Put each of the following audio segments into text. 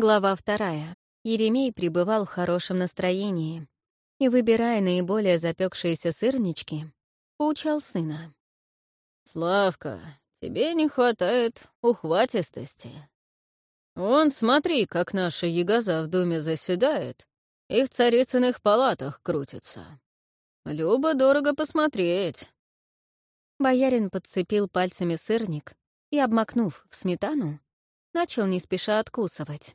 Глава вторая. Еремей пребывал в хорошем настроении и, выбирая наиболее запекшиеся сырнички, поучал сына. «Славка, тебе не хватает ухватистости. Вон, смотри, как наша ягоза в доме заседает и в царицыных палатах крутится. Любо дорого посмотреть». Боярин подцепил пальцами сырник и, обмакнув в сметану, начал не спеша откусывать.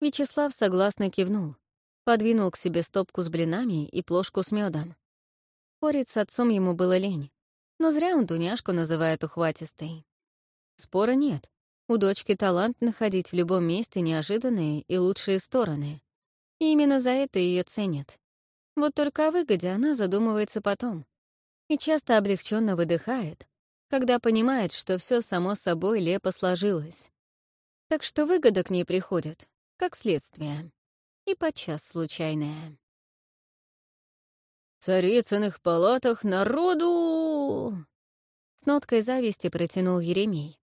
Вячеслав согласно кивнул, подвинул к себе стопку с блинами и плошку с медом. Спорить с отцом ему было лень, но зря он Дуняшку называет ухватистой. Спора нет. У дочки талант находить в любом месте неожиданные и лучшие стороны. И именно за это ее ценят. Вот только о выгоде она задумывается потом. И часто облегченно выдыхает, когда понимает, что все само собой лепо сложилось. Так что выгода к ней приходит, как следствие, и подчас случайное. «В царицыных палатах народу!» С ноткой зависти протянул Еремей.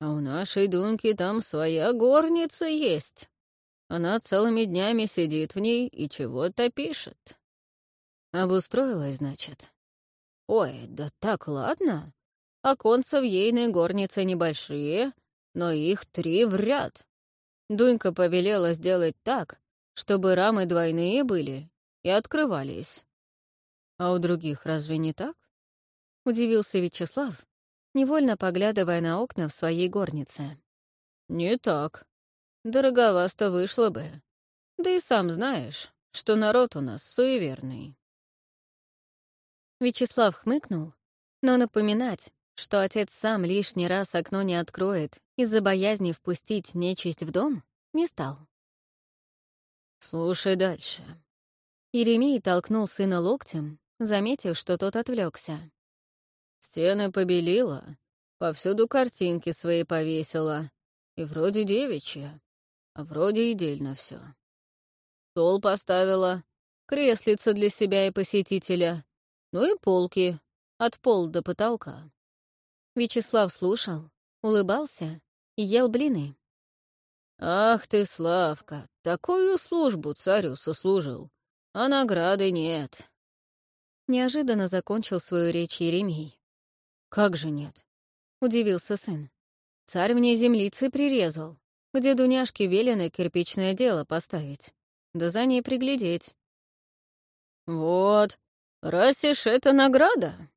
«А у нашей Дуньки там своя горница есть. Она целыми днями сидит в ней и чего-то пишет. Обустроилась, значит. Ой, да так ладно. Оконца в ейной горнице небольшие, но их три в ряд. Дунька повелела сделать так, чтобы рамы двойные были и открывались. А у других разве не так? Удивился Вячеслав, невольно поглядывая на окна в своей горнице. Не так. Дороговасто вышло бы. Да и сам знаешь, что народ у нас суеверный. Вячеслав хмыкнул, но напоминать, что отец сам лишний раз окно не откроет из-за боязни впустить нечисть в дом, не стал. «Слушай дальше». Еремей толкнул сына локтем, заметив, что тот отвлекся. «Стены побелила, повсюду картинки свои повесила, и вроде девичья, а вроде и дельно все. Стол поставила, креслица для себя и посетителя, ну и полки, от пол до потолка. Вячеслав слушал, улыбался и ел блины. «Ах ты, Славка, такую службу царю сослужил, а награды нет». Неожиданно закончил свою речь Еремей. «Как же нет?» — удивился сын. «Царь мне землицы прирезал, где Дуняшке велено кирпичное дело поставить, да за ней приглядеть». «Вот, расишь это награда?»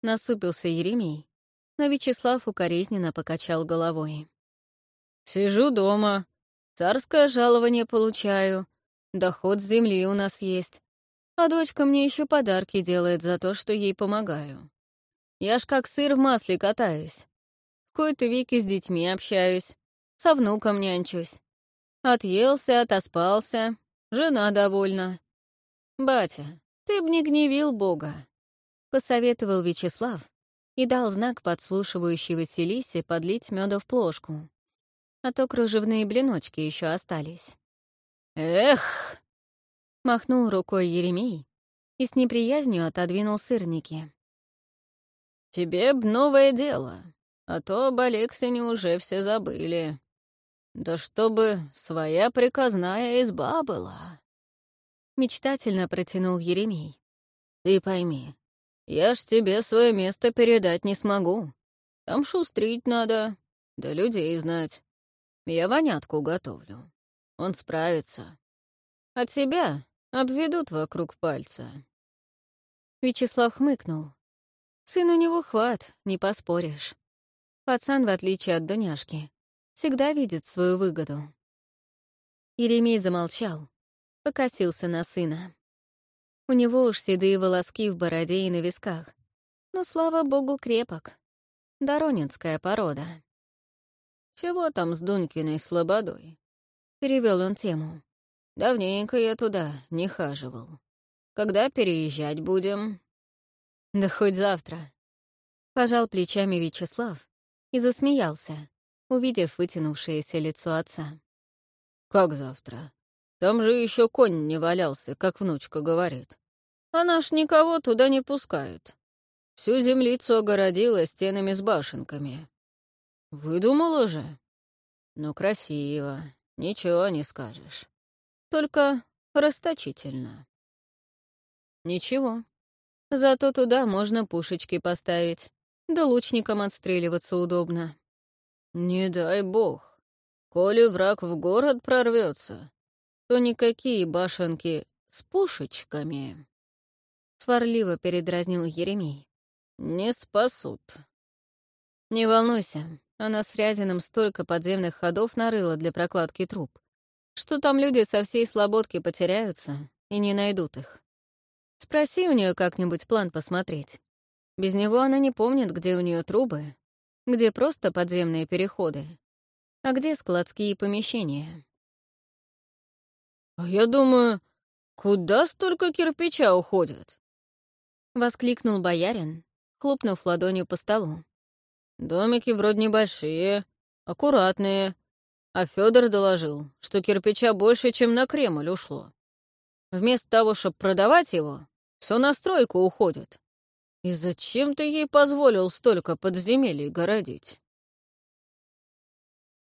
Насупился Еремей, но Вячеслав укоризненно покачал головой. «Сижу дома, царское жалование получаю, доход с земли у нас есть, а дочка мне еще подарки делает за то, что ей помогаю. Я ж как сыр в масле катаюсь. В кои-то веки с детьми общаюсь, со внуком нянчусь. Отъелся, отоспался, жена довольна. Батя, ты б не гневил Бога», — посоветовал Вячеслав, и дал знак подслушивающей Василисе подлить меда в плошку. А то кружевные блиночки еще остались. «Эх!» — махнул рукой Еремей и с неприязнью отодвинул сырники. «Тебе б новое дело, а то об Алексине уже все забыли. Да чтобы своя приказная изба была!» Мечтательно протянул Еремей. «Ты пойми, я ж тебе свое место передать не смогу. Там шустрить надо, да людей знать. Я вонятку готовлю. Он справится. От себя обведут вокруг пальца. Вячеслав хмыкнул. Сын у него хват, не поспоришь. Пацан, в отличие от Дуняшки, всегда видит свою выгоду. Еремей замолчал, покосился на сына. У него уж седые волоски в бороде и на висках. Но, слава богу, крепок. Доронинская порода. «Чего там с Дунькиной слободой?» — перевел он тему. «Давненько я туда не хаживал. Когда переезжать будем?» «Да хоть завтра». Пожал плечами Вячеслав и засмеялся, увидев вытянувшееся лицо отца. «Как завтра? Там же еще конь не валялся, как внучка говорит. Она ж никого туда не пускает. Всю землицу огородила стенами с башенками. Выдумала же. Ну, красиво, ничего не скажешь. Только расточительно. Ничего. Зато туда можно пушечки поставить, да лучникам отстреливаться удобно. Не дай бог. Коли враг в город прорвется, то никакие башенки с пушечками. Сварливо передразнил Еремей. Не спасут. Не волнуйся, она с Фрязиным столько подземных ходов нарыла для прокладки труб, что там люди со всей слободки потеряются и не найдут их. Спроси у нее как-нибудь план посмотреть. Без него она не помнит, где у нее трубы, где просто подземные переходы, а где складские помещения. «А я думаю, куда столько кирпича уходят?» — воскликнул боярин, хлопнув ладонью по столу. «Домики вроде небольшие, аккуратные, а Федор доложил, что кирпича больше, чем на Кремль ушло. Вместо того, чтобы продавать его, все на стройку уходит. И зачем ты ей позволил столько подземелий городить?»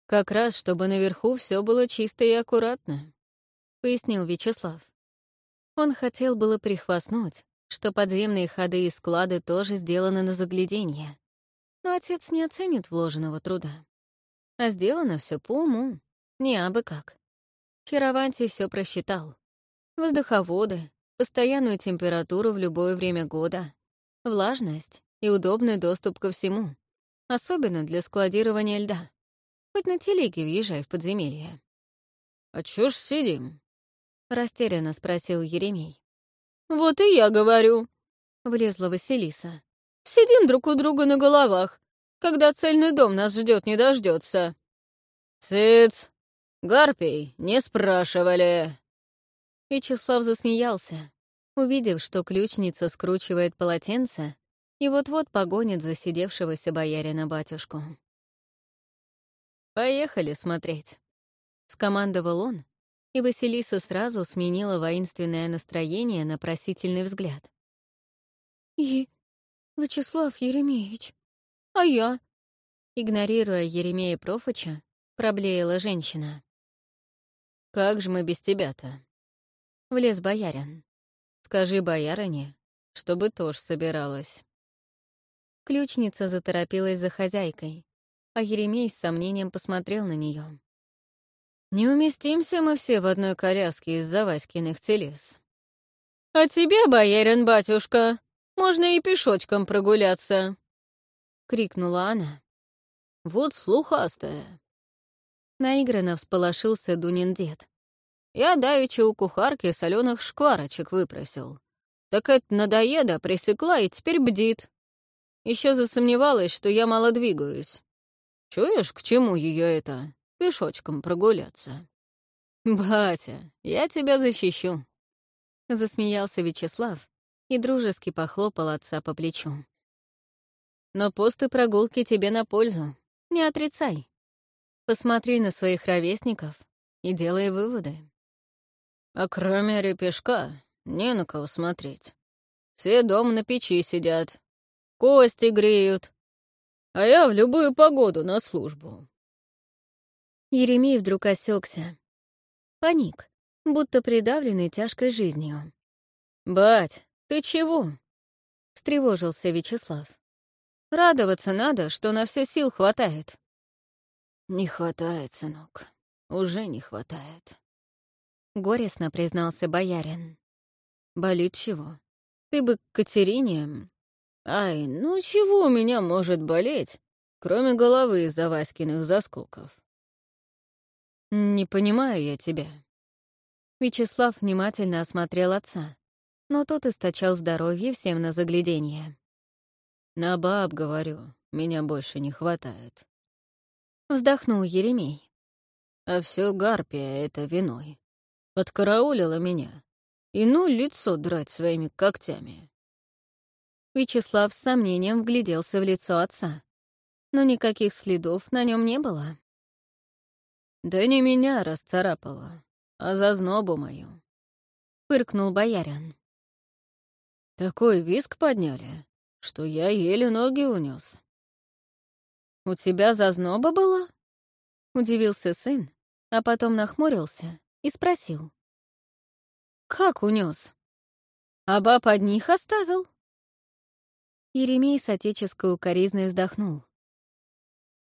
«Как раз, чтобы наверху все было чисто и аккуратно», — пояснил Вячеслав. Он хотел было прихвастнуть, что подземные ходы и склады тоже сделаны на загляденье. Но отец не оценит вложенного труда. А сделано все по уму, не абы как. Хираванти все просчитал. Воздуховоды, постоянную температуру в любое время года, влажность и удобный доступ ко всему, особенно для складирования льда. Хоть на телеге въезжай в подземелье. «А чё ж сидим?» — растерянно спросил Еремей. «Вот и я говорю», — влезла Василиса. «Сидим друг у друга на головах, когда цельный дом нас ждет не дождется. «Цыц! Гарпий, не спрашивали!» Вячеслав засмеялся, увидев, что ключница скручивает полотенце и вот-вот погонит засидевшегося боярина-батюшку. «Поехали смотреть», — скомандовал он, и Василиса сразу сменила воинственное настроение на просительный взгляд. «И... Вячеслав Еремеевич, а я?» Игнорируя Еремея Профыча, проблеяла женщина. «Как же мы без тебя-то?» Влез боярин. «Скажи боярине, чтобы тоже собиралась». Ключница заторопилась за хозяйкой, а Еремей с сомнением посмотрел на нее. «Не уместимся мы все в одной коляске из-за Васькиных телес». «А тебе, боярин-батюшка, можно и пешочком прогуляться», — крикнула она. «Вот слухастая». Наигранно всполошился Дунин дед. Я давеча у кухарки соленых шкварочек выпросил. Так это надоеда присекла и теперь бдит. Еще засомневалась, что я мало двигаюсь. Чуешь, к чему ее это? Пешочком прогуляться. «Батя, я тебя защищу», — засмеялся Вячеслав и дружески похлопал отца по плечу. Но посты прогулки тебе на пользу. Не отрицай. Посмотри на своих ровесников и делай выводы. А кроме репешка, не на кого смотреть. Все дом на печи сидят, кости греют, а я в любую погоду на службу. Еремей вдруг осекся. Паник, будто придавленный тяжкой жизнью. «Бать, ты чего?» — встревожился Вячеслав. Радоваться надо, что на все сил хватает. Не хватает, сынок. Уже не хватает. Горестно признался боярин. Болит чего? Ты бы к Катерине... Ай, ну чего у меня может болеть, кроме головы из-за Васькиных заскоков? Не понимаю я тебя. Вячеслав внимательно осмотрел отца, но тот источал здоровье всем на загляденье. На баб, говорю, меня больше не хватает. Вздохнул Еремей. А все гарпия это виной. Подкараулила меня. И ну лицо драть своими когтями. Вячеслав с сомнением вгляделся в лицо отца. Но никаких следов на нем не было. «Да не меня расцарапала, а зазнобу мою», — фыркнул боярин. «Такой виск подняли, что я еле ноги унес. «У тебя зазноба была?» Удивился сын, а потом нахмурился и спросил. «Как унес? А баб одних оставил?» Еремей с отеческой укоризной вздохнул.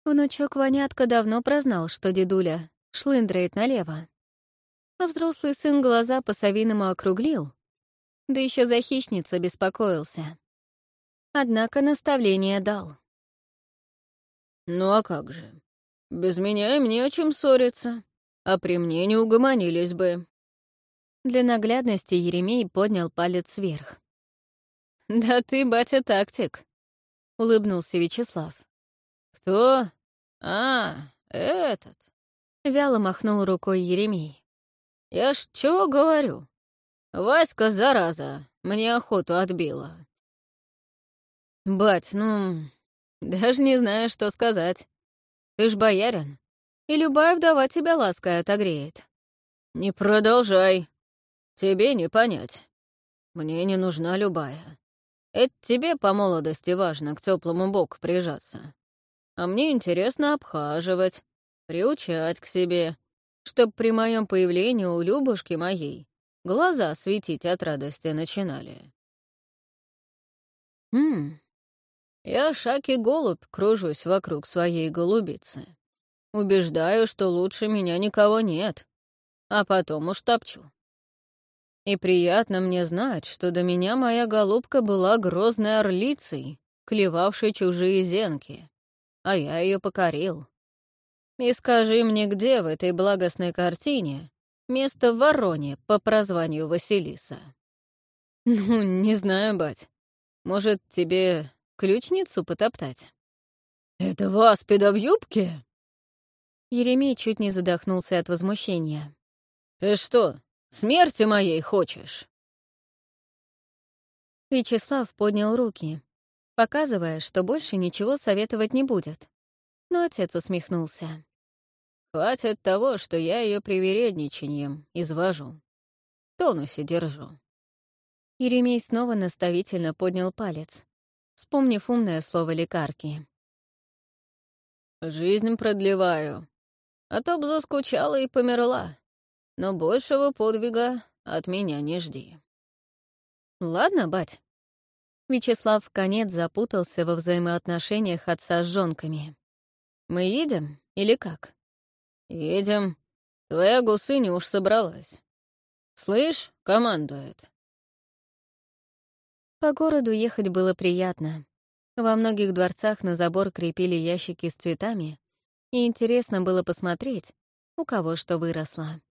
Внучок Ванятка давно прознал, что дедуля шлындрает налево. А взрослый сын глаза по-совиному округлил, да еще за хищница беспокоился. Однако наставление дал. «Ну а как же? Без меня им не о чем ссориться, а при мне не угомонились бы». Для наглядности Еремей поднял палец вверх. «Да ты, батя, тактик», — улыбнулся Вячеслав. «Кто? А, этот». Вяло махнул рукой Еремей. «Я ж чего говорю? Васька, зараза, мне охоту отбила». «Бать, ну, даже не знаю, что сказать. Ты ж боярин, и любая вдова тебя лаской отогреет». «Не продолжай. Тебе не понять. Мне не нужна любая. Это тебе по молодости важно к теплому боку прижаться. А мне интересно обхаживать, приучать к себе, чтоб при моем появлении у Любушки моей глаза светить от радости начинали. Хм, я шаки голубь кружусь вокруг своей голубицы. Убеждаю, что лучше меня никого нет, а потом уж топчу. И приятно мне знать, что до меня моя голубка была грозной орлицей, клевавшей чужие зенки, а я ее покорил. И скажи мне, где в этой благостной картине место Вороне по прозванию Василиса? Ну, не знаю, бать. Может, тебе ключницу потоптать? Это вас в юбке? Еремей чуть не задохнулся от возмущения. Ты что, смерти моей хочешь? Вячеслав поднял руки, показывая, что больше ничего советовать не будет но отец усмехнулся. «Хватит того, что я ее привередничаньем извожу. Тонусе держу». Еремей снова наставительно поднял палец, вспомнив умное слово лекарки. «Жизнь продлеваю, а то б заскучала и померла, но большего подвига от меня не жди». «Ладно, бать». Вячеслав в конец запутался во взаимоотношениях отца с жонками. Мы едем или как? Едем. Твоя гусыня уж собралась. Слышь, командует. По городу ехать было приятно. Во многих дворцах на забор крепили ящики с цветами, и интересно было посмотреть, у кого что выросло.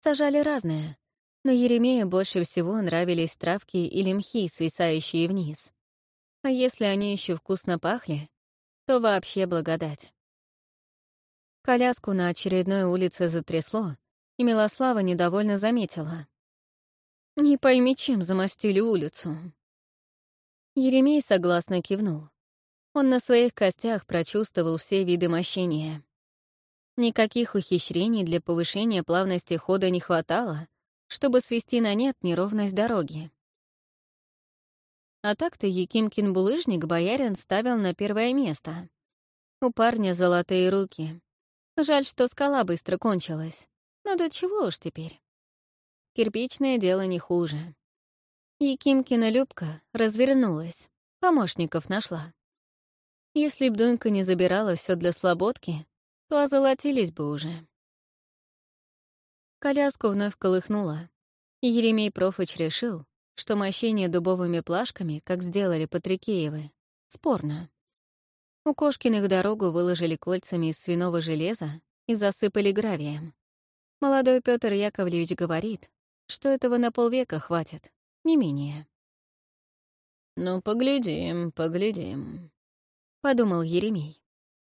Сажали разное, но Еремею больше всего нравились травки или мхи, свисающие вниз. А если они еще вкусно пахли, то вообще благодать. Коляску на очередной улице затрясло, и Милослава недовольно заметила. «Не пойми, чем замостили улицу». Еремей согласно кивнул. Он на своих костях прочувствовал все виды мощения. Никаких ухищрений для повышения плавности хода не хватало, чтобы свести на нет неровность дороги. А так-то Якимкин булыжник боярин ставил на первое место. У парня золотые руки. Жаль, что скала быстро кончилась. Но до чего уж теперь? Кирпичное дело не хуже. Якимкина Любка развернулась, помощников нашла. Если б Дунька не забирала все для слободки, то озолотились бы уже. Коляску вновь колыхнула, Еремей Профыч решил, что мощение дубовыми плашками, как сделали Патрикеевы, спорно. У Кошкиных дорогу выложили кольцами из свиного железа и засыпали гравием. Молодой Петр Яковлевич говорит, что этого на полвека хватит, не менее. «Ну, поглядим, поглядим», — подумал Еремей.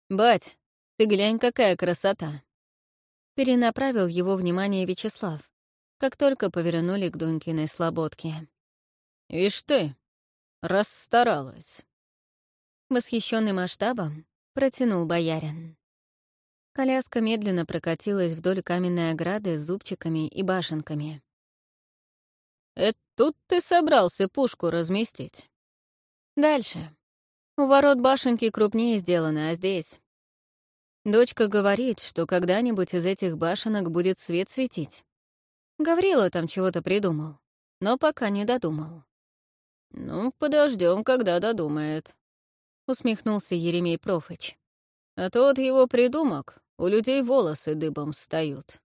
«Бать, ты глянь, какая красота!» Перенаправил его внимание Вячеслав, как только повернули к Дунькиной слободке. «Ишь ты, расстаралась!» Восхищенный масштабом, протянул боярин. Коляска медленно прокатилась вдоль каменной ограды с зубчиками и башенками. «Это тут ты собрался пушку разместить?» «Дальше. У ворот башенки крупнее сделаны, а здесь...» Дочка говорит, что когда-нибудь из этих башенок будет свет светить. Гаврила там чего-то придумал, но пока не додумал. «Ну, подождем, когда додумает», — усмехнулся Еремей Профыч. «А тот его придумок, у людей волосы дыбом встают».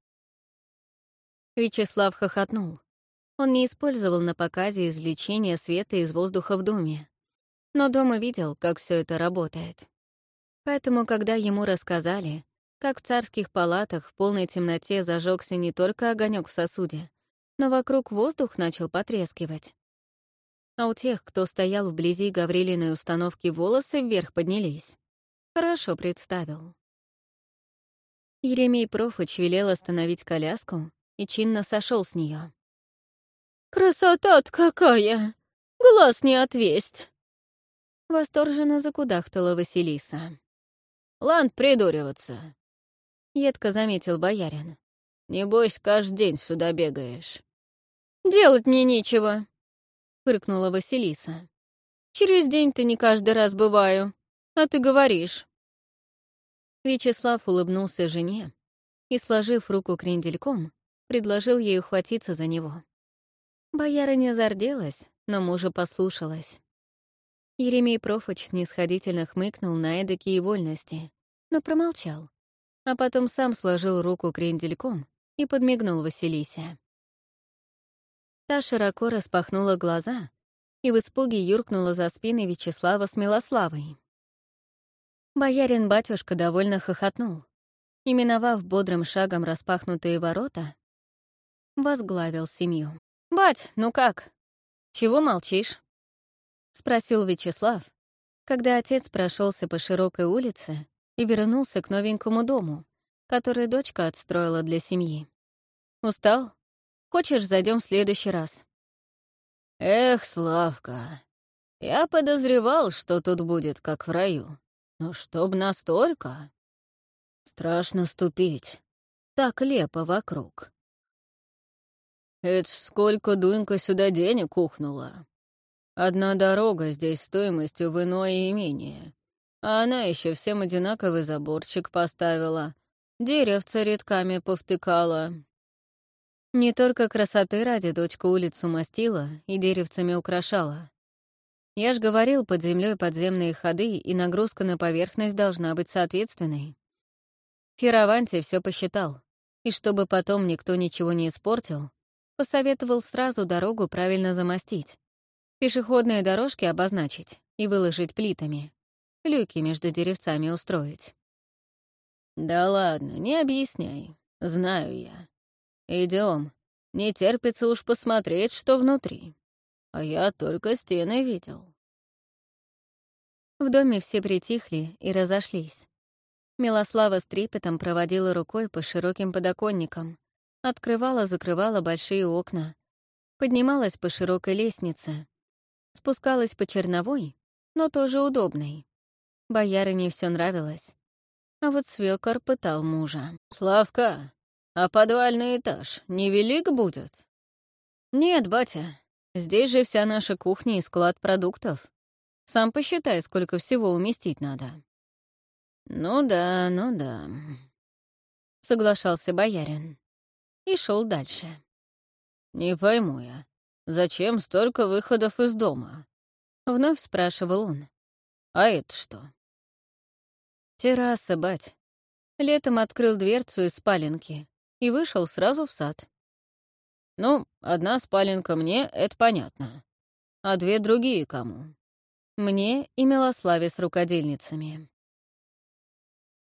Вячеслав хохотнул. Он не использовал на показе извлечения света из воздуха в доме, но дома видел, как все это работает. Поэтому, когда ему рассказали, как в царских палатах в полной темноте зажегся не только огонек в сосуде, но вокруг воздух начал потрескивать. А у тех, кто стоял вблизи Гаврилиной установки, волосы вверх поднялись. Хорошо представил. Еремей Профыч велел остановить коляску и чинно сошел с нее. «Красота-то какая! Глаз не отвесть!» Восторженно закудахтала Василиса. «Ланд придуриваться!» — едко заметил боярин. «Небось, каждый день сюда бегаешь». «Делать мне нечего», — фыркнула Василиса. «Через день-то не каждый раз бываю, а ты говоришь». Вячеслав улыбнулся жене и, сложив руку крендельком, предложил ей ухватиться за него. Боярыня зарделась, но мужа послушалась. Еремей Профоч снисходительно хмыкнул на эдакие вольности, но промолчал, а потом сам сложил руку крендельком и подмигнул Василисе. Та широко распахнула глаза и в испуге юркнула за спиной Вячеслава с Милославой. Боярин-батюшка довольно хохотнул. Именовав бодрым шагом распахнутые ворота, возглавил семью. «Бать, ну как? Чего молчишь?» — спросил Вячеслав, когда отец прошелся по широкой улице и вернулся к новенькому дому, который дочка отстроила для семьи. «Устал? Хочешь, зайдем в следующий раз?» «Эх, Славка, я подозревал, что тут будет как в раю. Но чтоб настолько? Страшно ступить. Так лепо вокруг. Это ж сколько Дунька сюда денег ухнула. Одна дорога здесь стоимостью в иное имение. А она еще всем одинаковый заборчик поставила. Деревца редками повтыкала. Не только красоты ради дочка улицу мастила и деревцами украшала. Я ж говорил, под землей подземные ходы, и нагрузка на поверхность должна быть соответственной. Фираванти все посчитал, и чтобы потом никто ничего не испортил, посоветовал сразу дорогу правильно замостить, пешеходные дорожки обозначить и выложить плитами, люки между деревцами устроить. «Да ладно, не объясняй, знаю я. Идем, не терпится уж посмотреть, что внутри. А я только стены видел». В доме все притихли и разошлись. Милослава с трепетом проводила рукой по широким подоконникам, Открывала-закрывала большие окна. Поднималась по широкой лестнице. Спускалась по черновой, но тоже удобной. Боярине все нравилось. А вот свекор пытал мужа. «Славка, а подвальный этаж невелик будет?» «Нет, батя, здесь же вся наша кухня и склад продуктов. Сам посчитай, сколько всего уместить надо». «Ну да, ну да», — соглашался боярин и шел дальше. «Не пойму я, зачем столько выходов из дома?» — вновь спрашивал он. «А это что?» «Терраса, бать. Летом открыл дверцу из спаленки и вышел сразу в сад». «Ну, одна спаленка мне, это понятно. А две другие кому?» «Мне и Милославе с рукодельницами».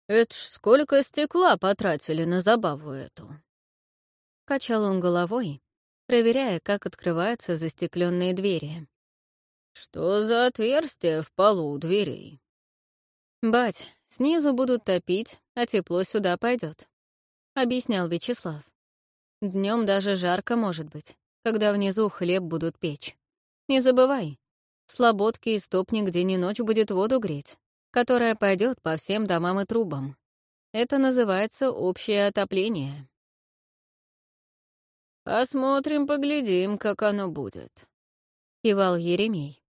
«Это ж сколько стекла потратили на забаву эту?» Качал он головой, проверяя, как открываются застекленные двери. «Что за отверстие в полу у дверей?» «Бать, снизу будут топить, а тепло сюда пойдет, объяснял Вячеслав. Днем даже жарко может быть, когда внизу хлеб будут печь. Не забывай, в и Стопне где ни ночь будет воду греть, которая пойдет по всем домам и трубам. Это называется общее отопление. «Посмотрим, поглядим, как оно будет», — кивал Еремей.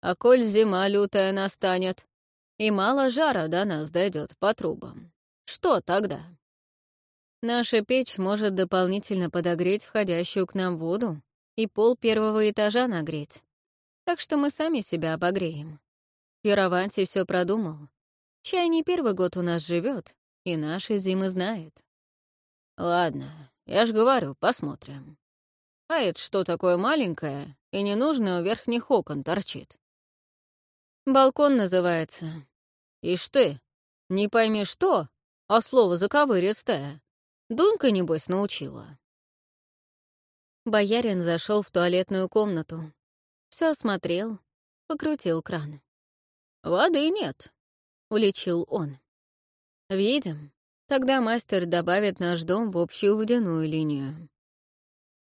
«А коль зима лютая настанет, и мало жара до нас дойдет по трубам, Что тогда? Наша печь может дополнительно подогреть входящую к нам воду и пол первого этажа нагреть. Так что мы сами себя обогреем. Пираванти все продумал. Чай не первый год у нас живет и наши зимы знает. Ладно, я ж говорю, посмотрим. А это что такое маленькое и ненужное у верхних окон торчит? Балкон называется. Ишь ты, не пойми что, а слово заковыристое. Дунька, небось, научила. Боярин зашел в туалетную комнату. Все осмотрел, покрутил кран. «Воды нет», — уличил он. «Видим. Тогда мастер добавит наш дом в общую водяную линию».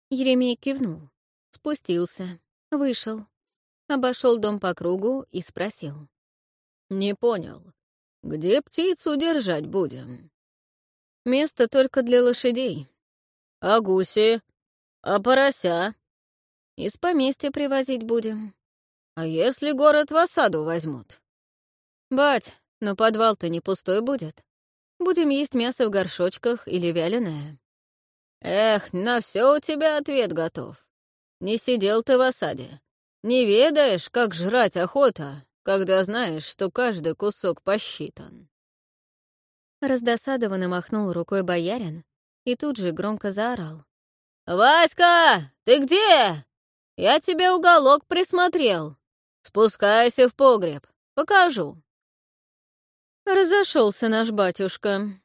Еремей кивнул, спустился, вышел, обошел дом по кругу и спросил. «Не понял. Где птицу держать будем?» «Место только для лошадей». «А гуси? А порося?» «Из поместья привозить будем». «А если город в осаду возьмут?» «Бать, но подвал-то не пустой будет. Будем есть мясо в горшочках или вяленое». «Эх, на все у тебя ответ готов. Не сидел ты в осаде. Не ведаешь, как жрать охота, когда знаешь, что каждый кусок посчитан». Раздосадованно махнул рукой боярин и тут же громко заорал. «Васька, ты где? Я тебе уголок присмотрел. Спускайся в погреб, покажу». Разошелся наш батюшка.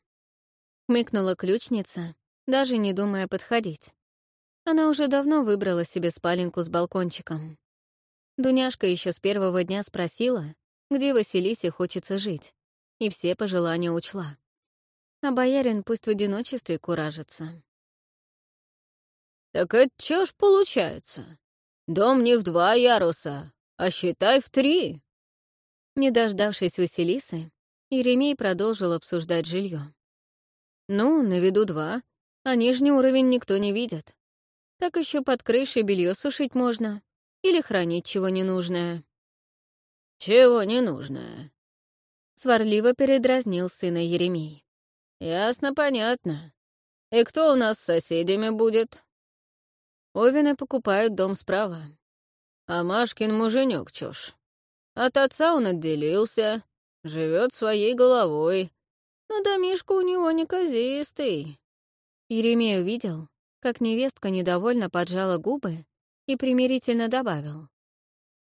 Хмыкнула ключница, даже не думая подходить. Она уже давно выбрала себе спаленку с балкончиком. Дуняшка еще с первого дня спросила, где Василисе хочется жить, и все пожелания учла. А боярин пусть в одиночестве куражится. «Так это чё ж получается? Дом не в два яруса, а считай в три!» Не дождавшись Василисы, Еремей продолжил обсуждать жилье. «Ну, на виду два, а нижний уровень никто не видит. Так еще под крышей белье сушить можно. Или хранить чего ненужное. «Чего ненужное?» Сварливо передразнил сына Еремей. «Ясно, понятно. И кто у нас с соседями будет?» Овины покупают дом справа. А Машкин муженек ж. От отца он отделился, живет своей головой. Но домишко у него неказистый. Еремей увидел, как невестка недовольно поджала губы и примирительно добавил.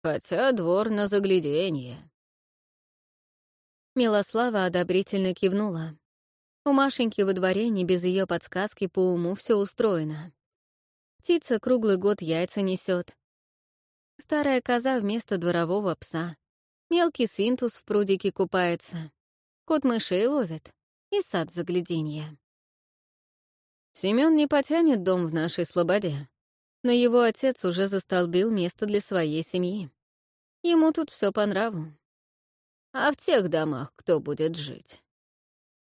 «Хотя двор на загляденье». Милослава одобрительно кивнула. У Машеньки во дворе не без ее подсказки по уму все устроено. Птица круглый год яйца несет. Старая коза вместо дворового пса. Мелкий свинтус в прудике купается. Кот мышей ловит. И сад загляденья. Семён не потянет дом в нашей слободе но его отец уже застолбил место для своей семьи. Ему тут все по нраву. А в тех домах кто будет жить?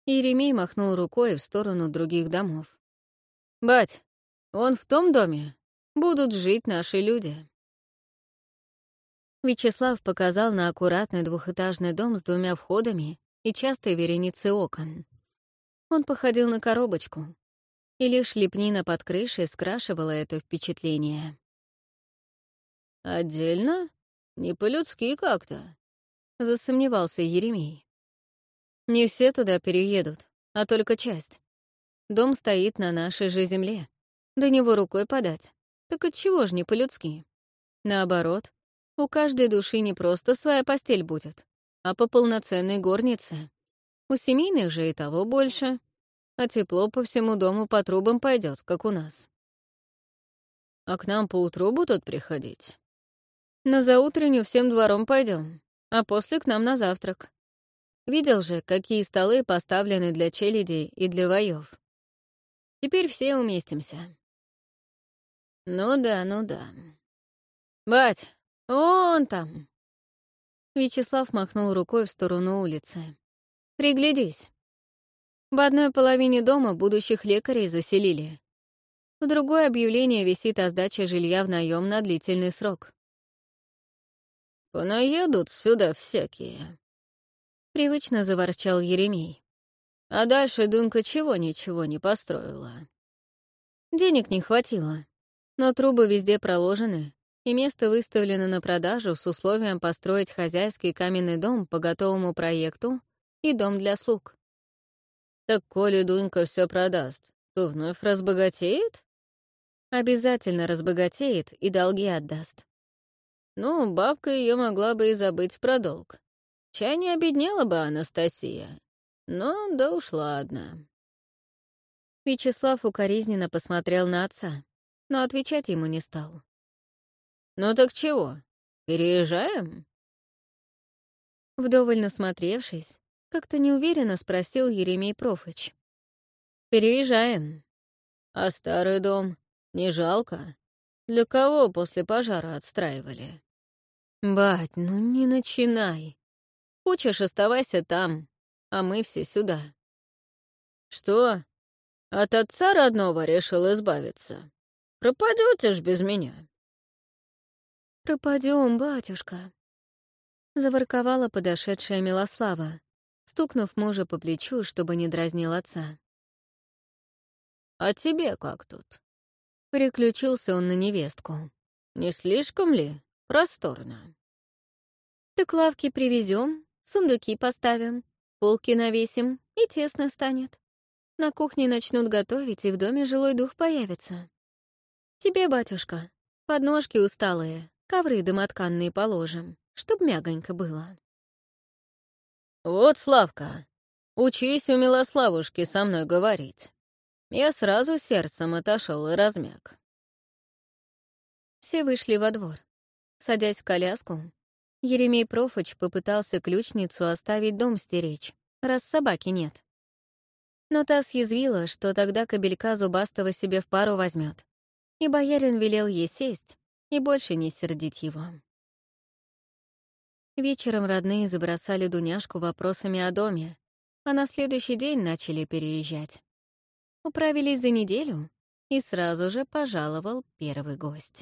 Еремей махнул рукой в сторону других домов. «Бать, он в том доме будут жить наши люди». Вячеслав показал на аккуратный двухэтажный дом с двумя входами и частой вереницей окон. Он походил на коробочку, и лишь лепнина под крышей скрашивала это впечатление. «Отдельно? Не по-людски как-то», — засомневался Еремей. «Не все туда переедут, а только часть. Дом стоит на нашей же земле. До него рукой подать. Так отчего ж не по-людски? Наоборот, у каждой души не просто своя постель будет, а по полноценной горнице. У семейных же и того больше а тепло по всему дому по трубам пойдет, как у нас. А к нам по утру будут приходить? На заутренню всем двором пойдем, а после к нам на завтрак. Видел же, какие столы поставлены для челядей и для воев. Теперь все уместимся. Ну да, ну да. Бать, он там. Вячеслав махнул рукой в сторону улицы. Приглядись. В одной половине дома будущих лекарей заселили. В другое объявление висит о сдаче жилья в наем на длительный срок. «Понаедут сюда всякие», — привычно заворчал Еремей. А дальше Дунка чего-ничего не построила. Денег не хватило, но трубы везде проложены, и место выставлено на продажу с условием построить хозяйский каменный дом по готовому проекту и дом для слуг. Так коли Дунька все продаст, то вновь разбогатеет? Обязательно разбогатеет и долги отдаст. Ну, бабка ее могла бы и забыть про долг. Чай не обеднела бы Анастасия. Но да уж ладно. Вячеслав укоризненно посмотрел на отца, но отвечать ему не стал. «Ну так чего, переезжаем?» Вдоволь насмотревшись, как-то неуверенно спросил Еремей Профыч. «Переезжаем. А старый дом не жалко? Для кого после пожара отстраивали?» «Бать, ну не начинай. Хочешь, оставайся там, а мы все сюда». «Что? От отца родного решил избавиться? Пропадете ж без меня?» «Пропадем, батюшка», — заворковала подошедшая Милослава, стукнув мужа по плечу, чтобы не дразнил отца. «А тебе как тут?» Переключился он на невестку. «Не слишком ли просторно?» «Так лавки привезем, сундуки поставим, полки навесим, и тесно станет. На кухне начнут готовить, и в доме жилой дух появится. Тебе, батюшка, подножки усталые, Ковры домотканные положим, чтоб мягонько было. Вот, Славка, учись у Милославушки со мной говорить. Я сразу сердцем отошел и размяк. Все вышли во двор. Садясь в коляску, Еремей Профыч попытался ключницу оставить дом стеречь, раз собаки нет. Но та съязвила, что тогда кобелька зубастого себе в пару возьмет, и боярин велел ей сесть, и больше не сердить его. Вечером родные забросали Дуняшку вопросами о доме, а на следующий день начали переезжать. Управились за неделю, и сразу же пожаловал первый гость.